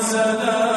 وسلام